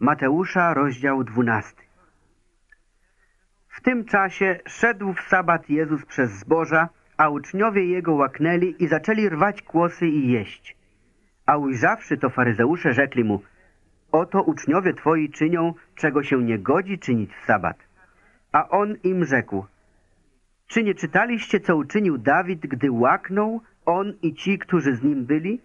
Mateusza, rozdział 12. W tym czasie szedł w sabat Jezus przez zboża, a uczniowie Jego łaknęli i zaczęli rwać kłosy i jeść. A ujrzawszy to faryzeusze rzekli mu, oto uczniowie Twoi czynią, czego się nie godzi czynić w sabat. A on im rzekł, czy nie czytaliście, co uczynił Dawid, gdy łaknął, on i ci, którzy z nim byli?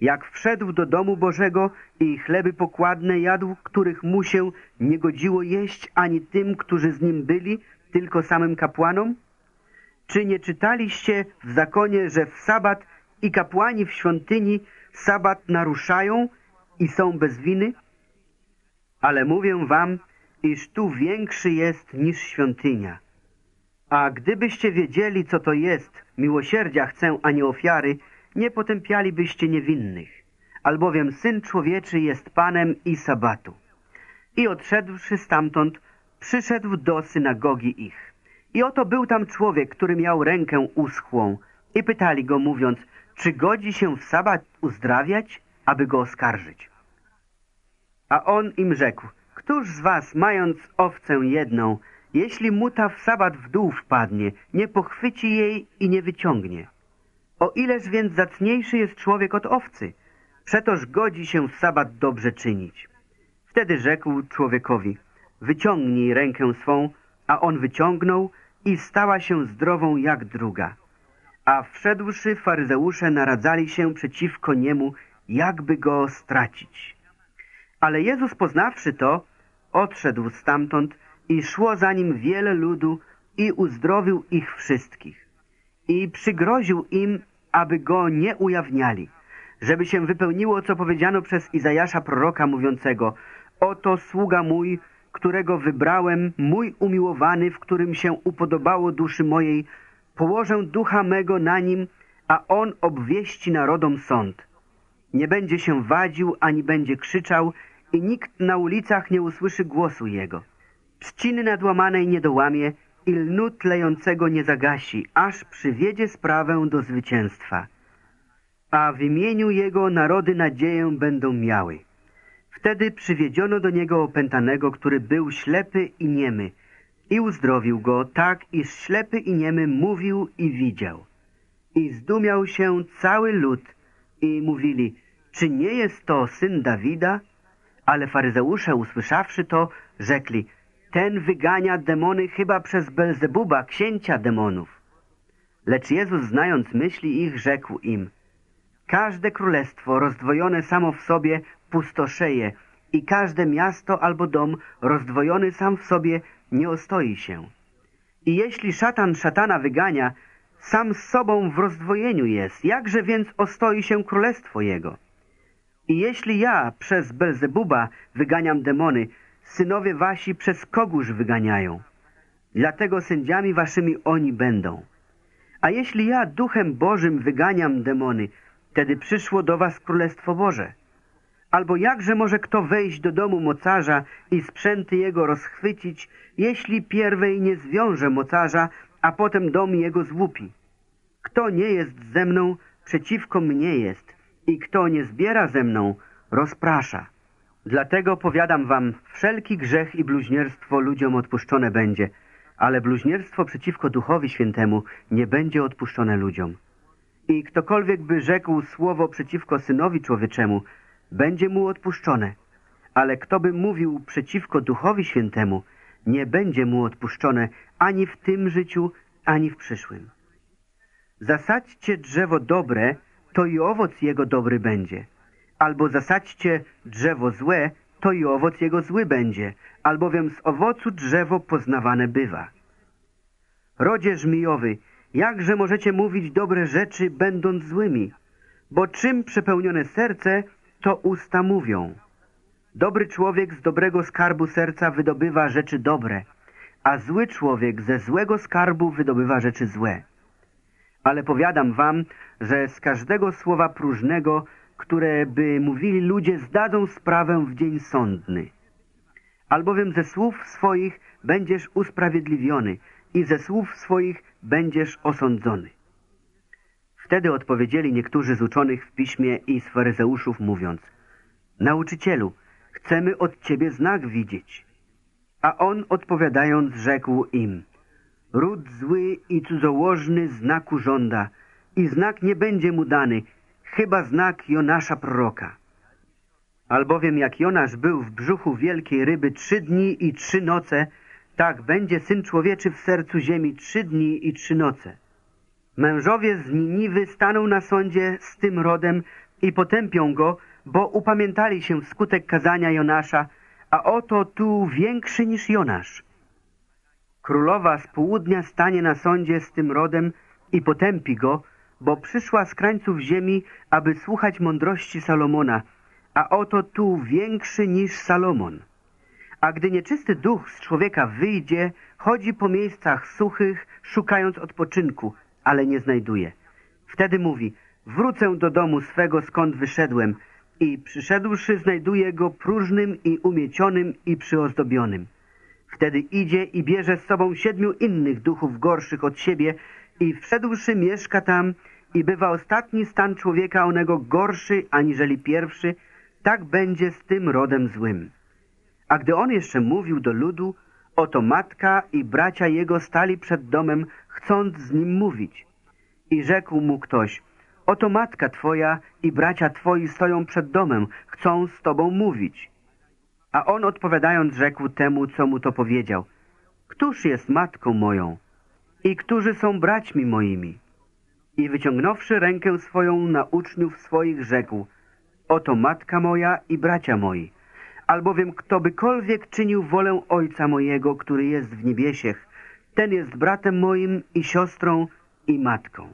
Jak wszedł do domu Bożego i chleby pokładne jadł, których mu się nie godziło jeść ani tym, którzy z nim byli, tylko samym kapłanom? Czy nie czytaliście w zakonie, że w sabat i kapłani w świątyni sabat naruszają i są bez winy? Ale mówię wam, iż tu większy jest niż świątynia. A gdybyście wiedzieli, co to jest, miłosierdzia chcę, a nie ofiary, nie potępialibyście niewinnych, albowiem Syn Człowieczy jest Panem i Sabatu. I odszedłszy stamtąd, przyszedł do synagogi ich. I oto był tam człowiek, który miał rękę uschłą. I pytali go, mówiąc, czy godzi się w sabat uzdrawiać, aby go oskarżyć? A on im rzekł, któż z was, mając owcę jedną, jeśli mu ta w sabat w dół wpadnie, nie pochwyci jej i nie wyciągnie? O ileż więc zacniejszy jest człowiek od owcy? Przetoż godzi się sabat dobrze czynić. Wtedy rzekł człowiekowi, wyciągnij rękę swą, a on wyciągnął i stała się zdrową jak druga. A wszedłszy faryzeusze naradzali się przeciwko niemu, jakby go stracić. Ale Jezus poznawszy to, odszedł stamtąd i szło za nim wiele ludu i uzdrowił ich wszystkich i przygroził im, aby go nie ujawniali, żeby się wypełniło, co powiedziano przez Izajasza proroka mówiącego Oto sługa mój, którego wybrałem, mój umiłowany, w którym się upodobało duszy mojej, położę ducha mego na nim, a on obwieści narodom sąd. Nie będzie się wadził, ani będzie krzyczał i nikt na ulicach nie usłyszy głosu jego. Trzciny nadłamanej nie dołamie, i lnu tlejącego nie zagasi, aż przywiedzie sprawę do zwycięstwa. A w imieniu Jego narody nadzieję będą miały. Wtedy przywiedziono do Niego opętanego, który był ślepy i niemy i uzdrowił go tak, iż ślepy i niemy mówił i widział. I zdumiał się cały lud i mówili, czy nie jest to syn Dawida? Ale faryzeusze usłyszawszy to, rzekli, ten wygania demony chyba przez Belzebuba, księcia demonów. Lecz Jezus, znając myśli ich, rzekł im, Każde królestwo rozdwojone samo w sobie pustoszeje i każde miasto albo dom rozdwojony sam w sobie nie ostoi się. I jeśli szatan szatana wygania, sam z sobą w rozdwojeniu jest, jakże więc ostoi się królestwo jego? I jeśli ja przez Belzebuba wyganiam demony, synowie wasi przez kogóż wyganiają. Dlatego sędziami waszymi oni będą. A jeśli ja duchem Bożym wyganiam demony, wtedy przyszło do was Królestwo Boże. Albo jakże może kto wejść do domu mocarza i sprzęty jego rozchwycić, jeśli pierwej nie zwiąże mocarza, a potem dom jego złupi? Kto nie jest ze mną, przeciwko mnie jest, i kto nie zbiera ze mną, rozprasza. Dlatego powiadam wam, wszelki grzech i bluźnierstwo ludziom odpuszczone będzie, ale bluźnierstwo przeciwko Duchowi Świętemu nie będzie odpuszczone ludziom. I ktokolwiek by rzekł słowo przeciwko Synowi Człowieczemu, będzie mu odpuszczone, ale kto by mówił przeciwko Duchowi Świętemu, nie będzie mu odpuszczone ani w tym życiu, ani w przyszłym. Zasadźcie drzewo dobre, to i owoc jego dobry będzie – Albo zasadźcie drzewo złe, to i owoc jego zły będzie, albowiem z owocu drzewo poznawane bywa. Rodzie żmijowy, jakże możecie mówić dobre rzeczy, będąc złymi? Bo czym przepełnione serce, to usta mówią. Dobry człowiek z dobrego skarbu serca wydobywa rzeczy dobre, a zły człowiek ze złego skarbu wydobywa rzeczy złe. Ale powiadam wam, że z każdego słowa próżnego które by mówili ludzie, zdadzą sprawę w dzień sądny. Albowiem ze słów swoich będziesz usprawiedliwiony i ze słów swoich będziesz osądzony. Wtedy odpowiedzieli niektórzy z uczonych w piśmie i z faryzeuszów, mówiąc Nauczycielu, chcemy od ciebie znak widzieć. A on odpowiadając rzekł im, ród zły i cudzołożny znaku żąda i znak nie będzie mu dany, chyba znak Jonasza proroka. Albowiem jak Jonasz był w brzuchu wielkiej ryby trzy dni i trzy noce, tak będzie Syn Człowieczy w sercu ziemi trzy dni i trzy noce. Mężowie z Niniwy staną na sądzie z tym rodem i potępią go, bo upamiętali się wskutek kazania Jonasza, a oto tu większy niż Jonasz. Królowa z południa stanie na sądzie z tym rodem i potępi go, bo przyszła z krańców ziemi, aby słuchać mądrości Salomona, a oto tu większy niż Salomon. A gdy nieczysty duch z człowieka wyjdzie, chodzi po miejscach suchych, szukając odpoczynku, ale nie znajduje. Wtedy mówi, wrócę do domu swego, skąd wyszedłem i przyszedłszy znajduje go próżnym i umiecionym i przyozdobionym. Wtedy idzie i bierze z sobą siedmiu innych duchów gorszych od siebie i wszedłszy mieszka tam i bywa ostatni stan człowieka onego gorszy aniżeli pierwszy, tak będzie z tym rodem złym. A gdy on jeszcze mówił do ludu, oto matka i bracia jego stali przed domem, chcąc z nim mówić. I rzekł mu ktoś, oto matka twoja i bracia twoi stoją przed domem, chcą z tobą mówić. A on odpowiadając rzekł temu, co mu to powiedział, Któż jest matką moją i którzy są braćmi moimi? I wyciągnąwszy rękę swoją na uczniów swoich rzekł, Oto matka moja i bracia moi, albowiem ktobykolwiek czynił wolę Ojca mojego, który jest w niebiesiech, ten jest bratem moim i siostrą i matką.